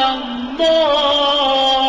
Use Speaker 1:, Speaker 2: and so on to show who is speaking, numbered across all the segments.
Speaker 1: ولا الضالين.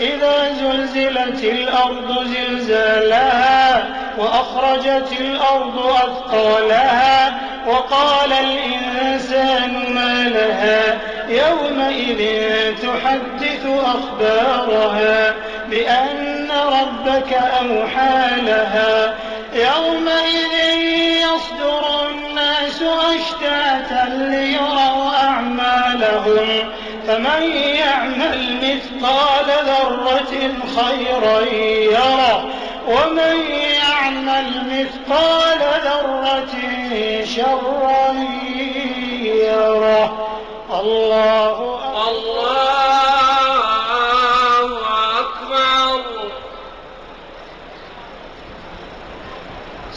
Speaker 1: إذا زلزلت الأرض زلزالها وأخرجت الأرض أثقالها وقال الإنسان ما لها يومئذ تحدث أخبارها بأن ربك أوحى لها يومئذ يصدر الناس أشتاتا ليروا أعمالهم. فمن يعمل مثقال ذرة خيرا يره. ومن يعمل مثقال ذرة شرا يره. الله أكبر
Speaker 2: الله أكبر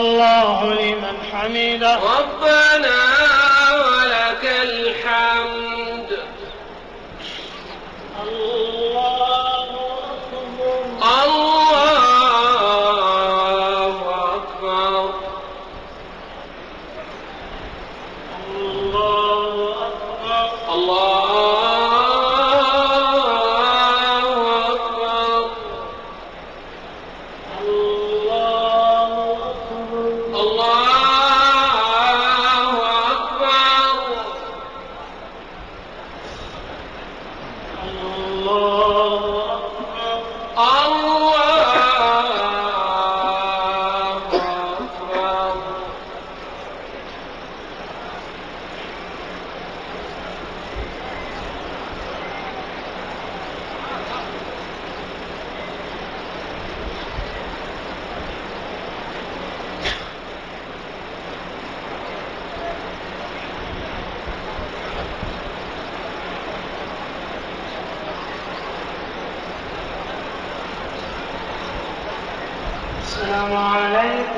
Speaker 1: الله لمن حمده.
Speaker 2: ربنا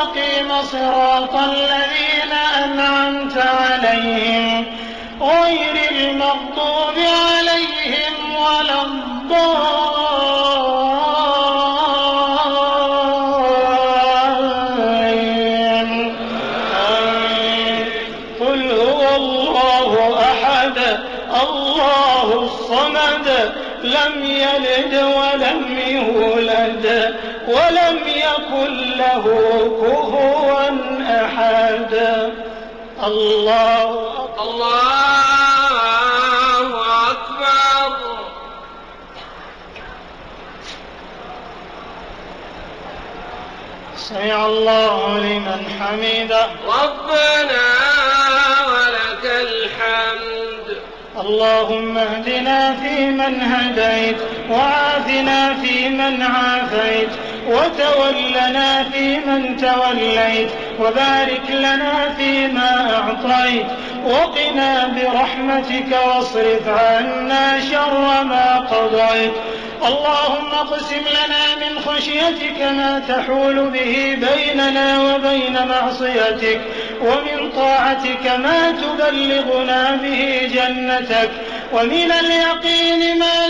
Speaker 1: المستقيم صراط الذين أنعمت عليهم غير المغضوب عليهم ولا الضالين. قل هو الله أحد الله الصمد لم يلد ولم ولم يكن له كفوا أحد. الله أكبر.
Speaker 2: الله أكبر.
Speaker 1: سمع الله لمن حمده.
Speaker 2: ربنا ولك الحمد.
Speaker 1: اللهم اهدنا فيمن هديت وعافنا فيمن عافيت. وتولنا فيمن توليت وبارك لنا فيما أعطيت وقنا برحمتك واصرف عنا شر ما قضيت اللهم اقسم لنا من خشيتك ما تحول به بيننا وبين معصيتك ومن طاعتك ما تبلغنا به جنتك ومن اليقين ما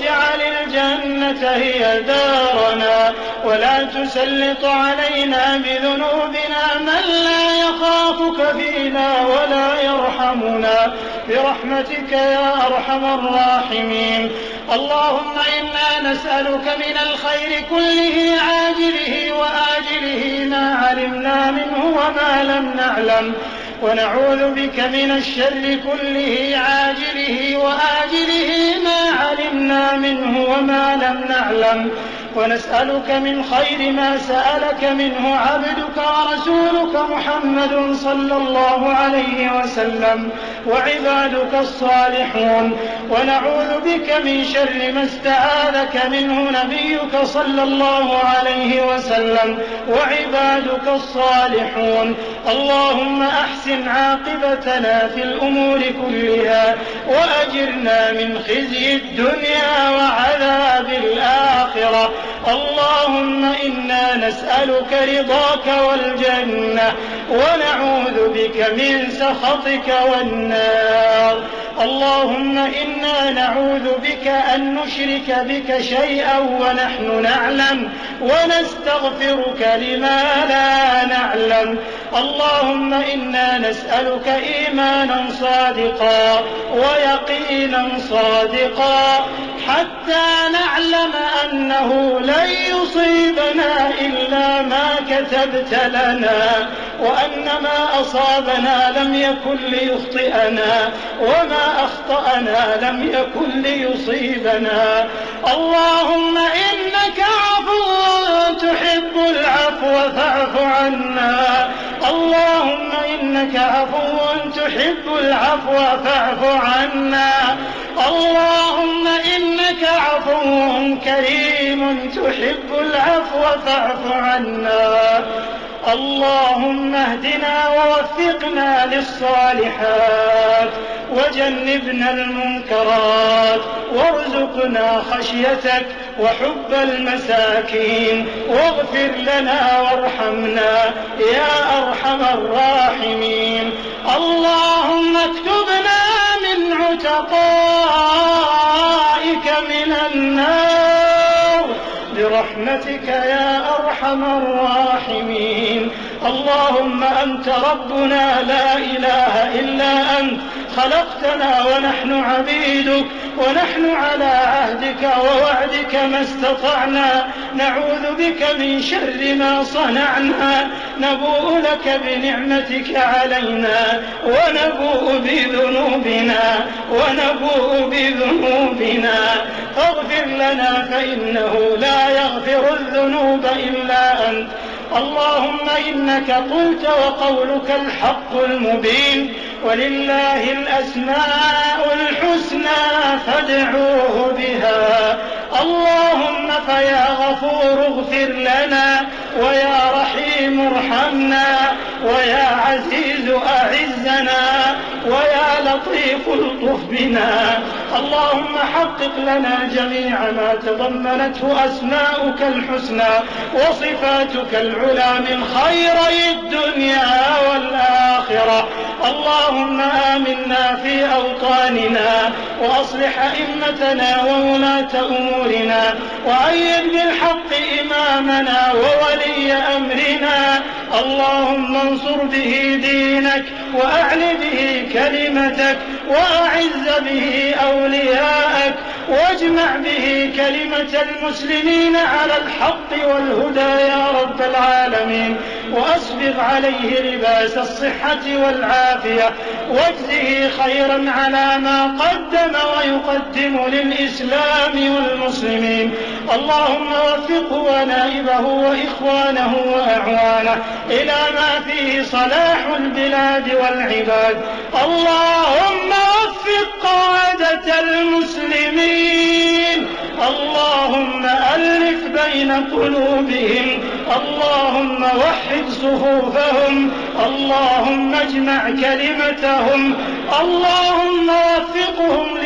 Speaker 1: واجعل الجنة هي دارنا ولا تسلط علينا بذنوبنا من لا يخافك فينا ولا يرحمنا. برحمتك يا أرحم الراحمين. اللهم إنا نسألك من الخير كله عاجله وآجله ما علمنا منه وما لم نعلم. ونعوذ بك من الشر كله عاجله وآجله ما علمنا منه وما لم نعلم. ونسألك من خير ما سألك منه عبدك ورسولك محمد صلى الله عليه وسلم وعبادك الصالحون. ونعوذ بك من شر ما استعاذك منه نبيك صلى الله عليه وسلم وعبادك الصالحون. اللهم أحسن عاقبتنا في الأمور كلها وأجرنا من خزي الدنيا وعذاب الآخرة. اللهم إنا نسألك رضاك والجنة ونعوذ بك من سخطك والنار. اللهم إنا نعوذ بك أن نشرك بك شيئا ونحن نعلم ونستغفرك لما لا نعلم. اللهم إنا نسألك إيمانا صادقا ويقينا صادقا حتى نعلم أنه لن يصيبنا إلا ما كتبت لنا وأن ما أصابنا لم يكن ليخطئنا وما أخطأنا لم يكن ليصيبنا اللهم إنك عفو تحب العفو فاعف عنا. اللهم إنك عفو تحب العفو فاعف عنا. اللهم إنك عفو كريم تحب العفو فاعف عنا. اللهم اهدنا ووفقنا للصالحات وجنبنا المنكرات وارزقنا خشيتك وحب المساكين واغفر لنا وارحمنا يا أرحم الراحمين. اللهم اكتبنا من عتقائك من النار. برحمتك يا أرحم الراحمين. اللهم أنت ربنا لا إله إلا أنت. خلقتنا ونحن عبيدك ونحن على عهدك ووعدك ما استطعنا. نعوذ بك من شر ما صنعنا. نبوء لك بنعمتك علينا ونبوء بذنوبنا ونبوء بذنوبنا. فاغفر لنا فإنه لا يغفر الذنوب إلا أنت. اللهم إنك قلت وقولك الحق المبين ولله الأسماء الحسنى فادعوه بها. اللهم فيا غفور اغفر لنا ويا رحيم ارحمنا ويا عزيز أعزنا. ويا لطيف الطف بنا. اللهم حقق لنا جميع ما تضمنته أسماؤك الحسنى وصفاتك العلى من خيري الدنيا والآخرة. اللهم آمنا في أوطاننا وأصلح أئمتنا وولاة أمورنا وأيد بالحق إمامنا وولي أمرنا. اللهم انصر به دينك وأعل به كلمتك وأعز به أولياءك واجمع به كلمة المسلمين على الحق والهدى يا رب العالمين. وأسبغ عليه لباس الصحة والعافية واجزه خيرا على ما قدم ويقدم للإسلام والمسلمين. اللهم وفقه ونائبه وإخوانه وأعوانه إلى ما فيه صلاح البلاد والعباد. اللهم وفق قادة المسلمين. اللهم ألف بين قلوبهم اللهم وحد صفوفهم اللهم اجمع كلمتهم اللهم وفقهم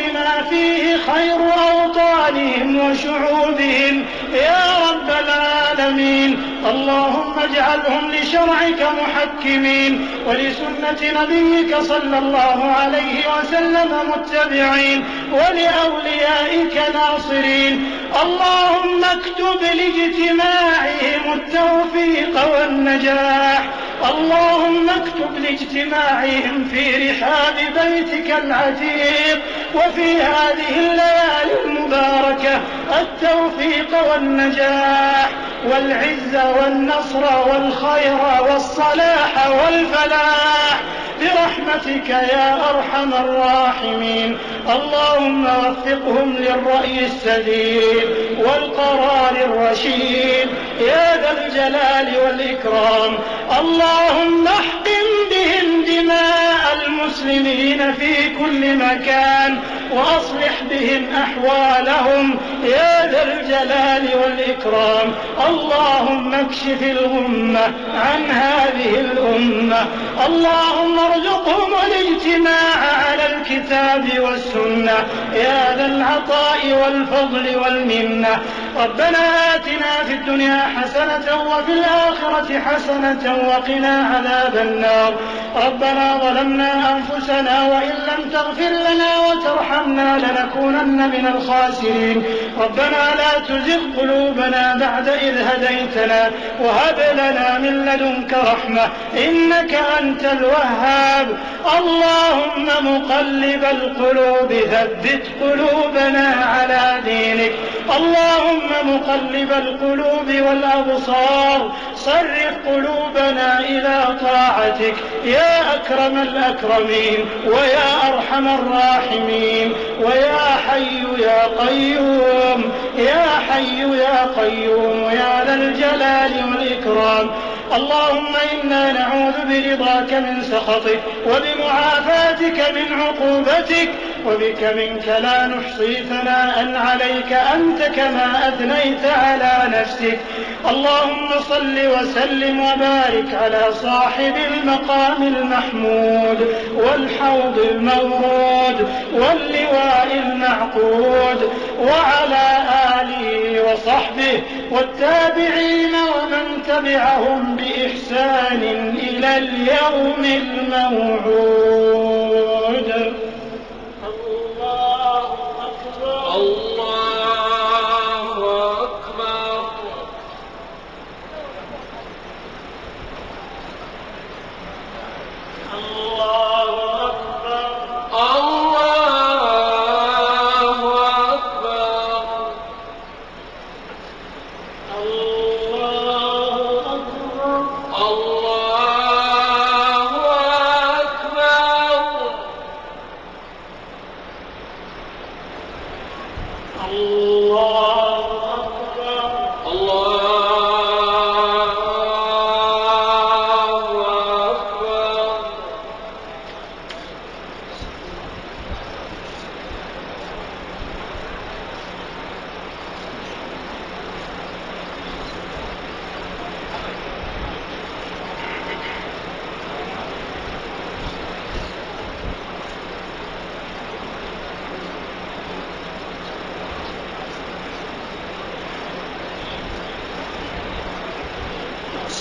Speaker 1: فيه خير أوطانهم وشعوبهم. يا رب العالمين اللهم اجعلهم لشرعك محكمين ولسنة نبيك صلى الله عليه وسلم متبعين ولأوليائك ناصرين. اللهم اكتب لاجتماعهم التوفيق والنجاح. اللهم اكتب لاجتماعهم في رحاب بيتك العتيق وفي هذه الليالي المباركة التوفيق والنجاح. والعز والنصر والخير والصلاح والفلاح برحمتك يا أرحم الراحمين. اللهم وفقهم للرأي السديد والقرار الرشيد. يا ذا الجلال والإكرام. اللهم احقن بهم دماء المسلمين في كل مكان. وأصلح بهم أحوالهم. يا ذا الجلال والإكرام. اللهم اكشف الغمة عن هذه الأمة. اللهم ارزقهم الاجتماع على الكتاب والسنة. يا ذا العطاء والفضل والمنة. ربنا آتنا في الدنيا حسنة وفي الآخرة حسنة وقنا عذاب النار. ربنا ظلمنا أنفسنا وإن تغفر لنا وترحمنا لنكونن من الخاسرين. ربنا لا تزغ قلوبنا بعد إذ هديتنا وهب لنا من لدنك رحمة إنك أنت الوهاب. اللهم مقلب القلوب ثبت قلوبنا على دينك. اللهم مقلب القلوب والأبصار صرف قلوبنا إلى طاعتك. يا أكرم الأكرمين ويا أرحم الراحمين ويا حي يا قيوم. يا حي يا قيوم يا ذا الجلال والإكرام. اللهم إنا نعوذ برضاك من سخطك وبمعافاتك من عقوبتك وبك منك لا نحصي ثناء عليك أنت كما أثنيت على نفسك اللهم صل وسلم وبارك على صاحب المقام المحمود والحوض المورود واللواء المعقود وعلى آله وصحبه والتابعين تبعهم بإحسان إلى اليوم الموعود.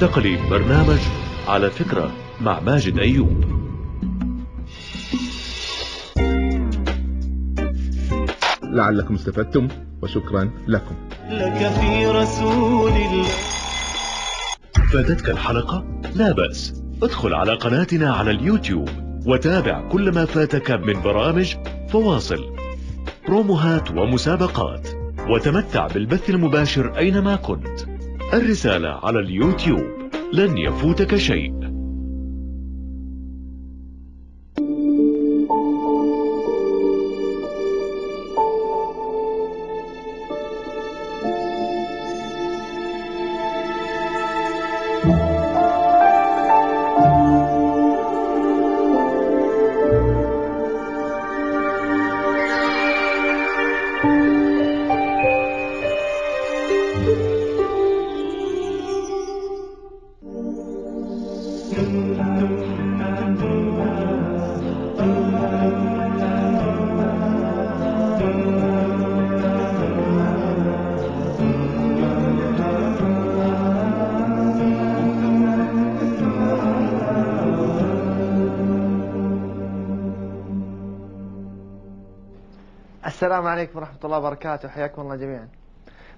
Speaker 3: بعد قليل برنامج على فكرة مع ماجد أيوب.
Speaker 4: لعلكم استفدتم وشكرا لكم.
Speaker 1: لك في رسول الله.
Speaker 3: فاتتك الحلقة؟ لا بأس. ادخل على قناتنا على اليوتيوب وتابع كل ما فاتك من برامج فواصل بروموهات ومسابقات وتمتع بالبث المباشر أينما كنت. الرسالة على اليوتيوب. لن يفوتك شيء.
Speaker 5: السلام عليكم ورحمة الله وبركاته. حياكم الله جميعا.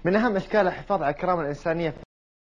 Speaker 5: من أهم أشكال الحفاظ على الكرامة الإنسانية